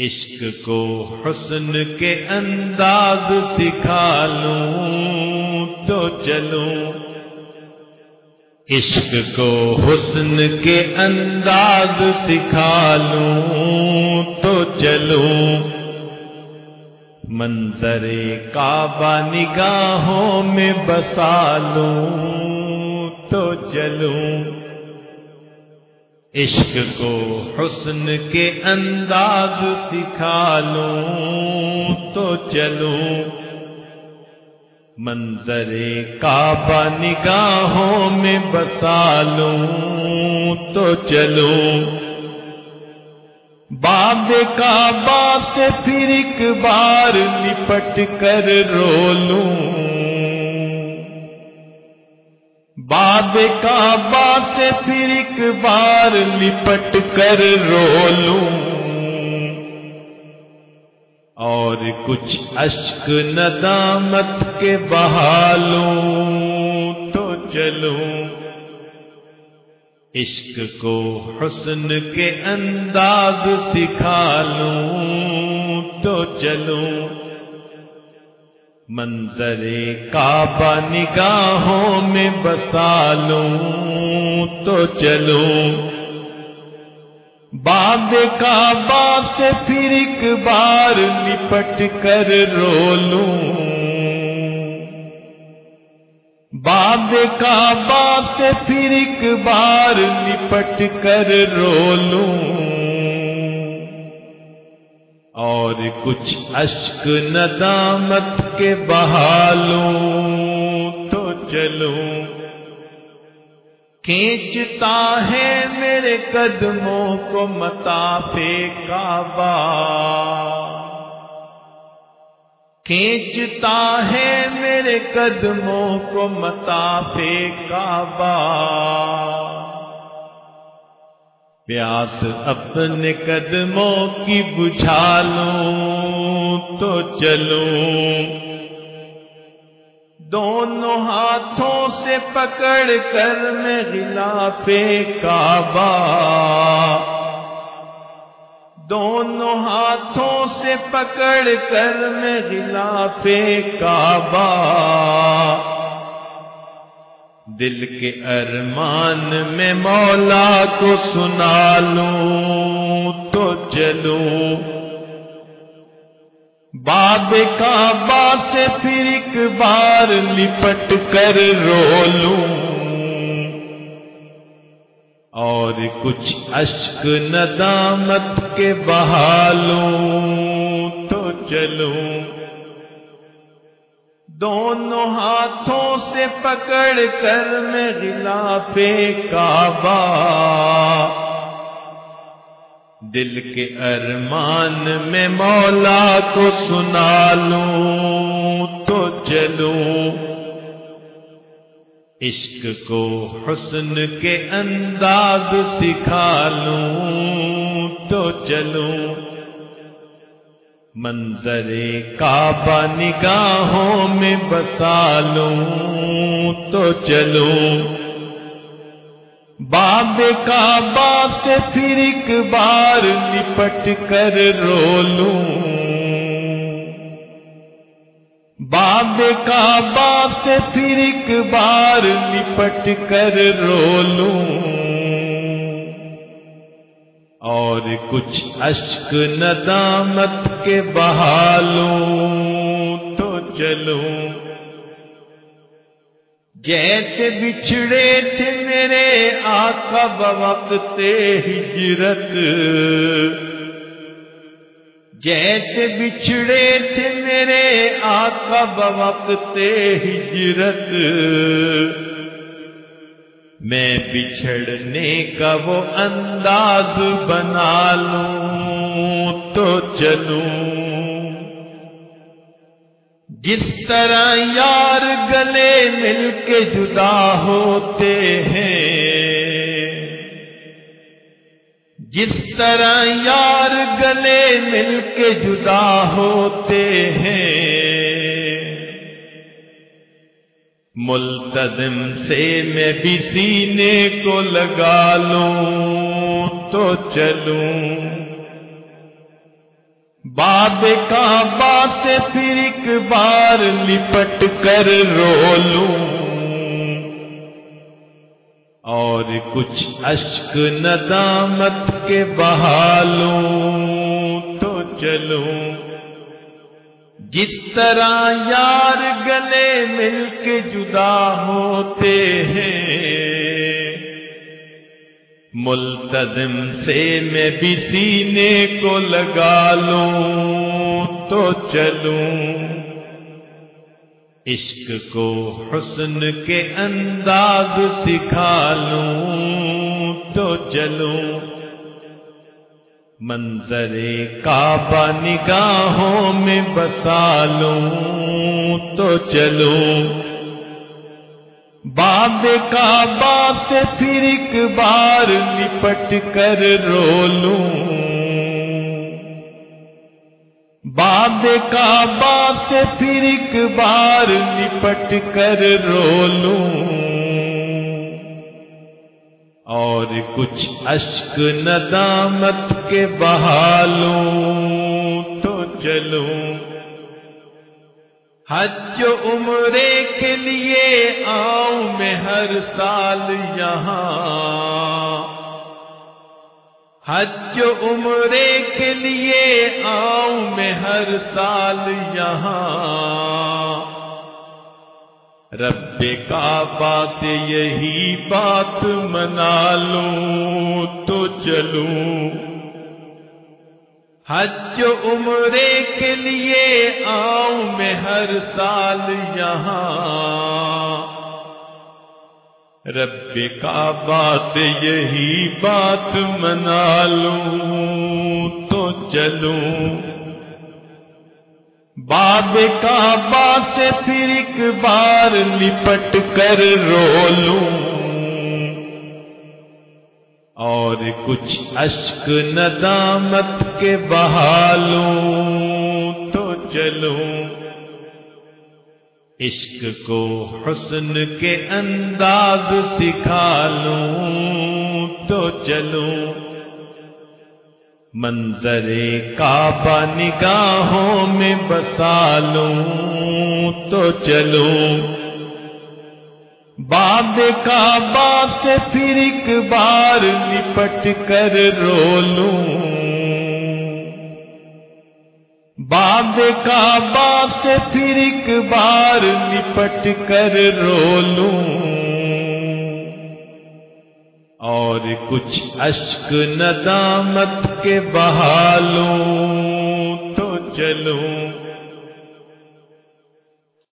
عشق کو حسن کے انداز سکھا لوں تو چلوں۔ عشق کو حسن کے انداز سکھا لوں تو چلوں۔ منظر کعبہ نگاہوں میں بسا لوں تو چلوں۔ عشق کو حسن کے انداز سکھا لوں تو چلوں۔ منظر کعبہ نگاہوں میں بسا لوں تو چلوں۔ باب کعبہ سے پھر ایک بار لپٹ کر رو لوں۔ باب کعبہ سے پھر ایک بار لپٹ کر رو لوں۔ اور کچھ اشک ندامت کے بہالوں تو چلوں۔ عشق کو حسن کے انداز سکھا لوں تو چلوں۔ منظر کعبہ نگاہوں میں بسا لوں تو چلوں۔ باب کعبہ سے پھر ایک بار لپٹ کر رو لوں۔ باب کعبہ سے پھر ایک بار لپٹ کر رو لوں۔ اور کچھ اشک ندامت کے بہالوں تو چلوں۔ کھینچتا ہے میرے قدموں کو متا کعبہ۔ کھینچتا ہے میرے قدموں کو متا کعبہ۔ پیاس اپنے قدموں کی بجھا لوں تو چلوں۔ دونوں ہاتھوں سے پکڑ کر میں گلا کعبہ۔ دونوں ہاتھوں سے پکڑ کر میں گلا کعبہ۔ دل کے ارمان میں مولا کو سنا لوں تو چلوں۔ باب کعبہ سے پھر ایک بار لپٹ کر رو لوں۔ اور کچھ اشک ندامت کے بہالوں تو چلوں۔ دونوں ہاتھوں سے پکڑ کر میں گلا پہ کعبہ دل کے ارمان میں مولا کو سنا لوں، تو چلوں۔ عشق کو حسن کے انداز سکھا لوں، تو چلوں۔ منظر کعبہ نگاہوں میں بسا لوں تو چلوں۔ باب کعبہ سے پھر ایک بار لپٹ کر رو لوں۔ باب کعبہ سے پھر ایک بار لپٹ کر رو لوں۔ اور کچھ اشک ندامت کے بہالوں تو چلوں۔ جیسے بچھڑے تھے میرے آقا بوقت ہجرت۔ جیسے بچھڑے تھے میرے آقا بوقت ہجرت۔ میں بچھڑنے کا وہ انداز بنا لوں تو چلوں۔ جس طرح یار گلے مل کے جدا ہوتے ہیں، جس طرح یار گلے مل کے جدا ہوتے ہیں ملتظم سے میں بھی سینے کو لگا لوں، تو چلوں۔ باب کعبہ سے پھر ایک بار لپٹ کر رو لوں۔ اور کچھ اشک ندامت کے بہالوں تو چلوں۔ جس طرح یار گلے مل کے جدا ہوتے ہیں۔ ملتظم سے میں بھی سینے کو لگا لوں تو چلوں۔ عشق کو حسن کے انداز سکھا لوں تو چلوں۔ منظر کعبہ نگاہوں میں بسا لوں تو چلوں۔ باب کعبہ سے پھر ایک بار لپٹ کر رو لوں۔ باب کعبہ سے پھر ایک بار لپٹ کر رو لوں۔ اور کچھ اشک ندامت کے بہالوں تو چلوں۔ حج عمرے کے لیے آؤں میں ہر سال یہاں۔ حج عمرے کے لیے آؤں میں ہر سال یہاں۔ رب کعبہ سے یہی بات منا لوں، تو چلوں۔ حج عمرے کے لیے آؤں میں ہر سال یہاں۔ رب کعبہ سے یہی بات منا لوں، تو چلوں۔ باب کعبہ سے پھر ایک بار لپٹ کر رو لوں۔ اور کچھ اشک ندامت کے بہالوں تو چلوں۔ عشق کو حسن کے انداز سکھا لوں تو چلوں۔ منظر کعبہ نگاہوں میں بسا لوں تو چلوں۔ باب کعبہ سے پھر ایک بار لپٹ کر رو لوں۔ باب کعبہ سے پھر ایک بار لپٹ کر رو لوں۔ اور کچھ اشک ندامت کے بہالوں تو چلوں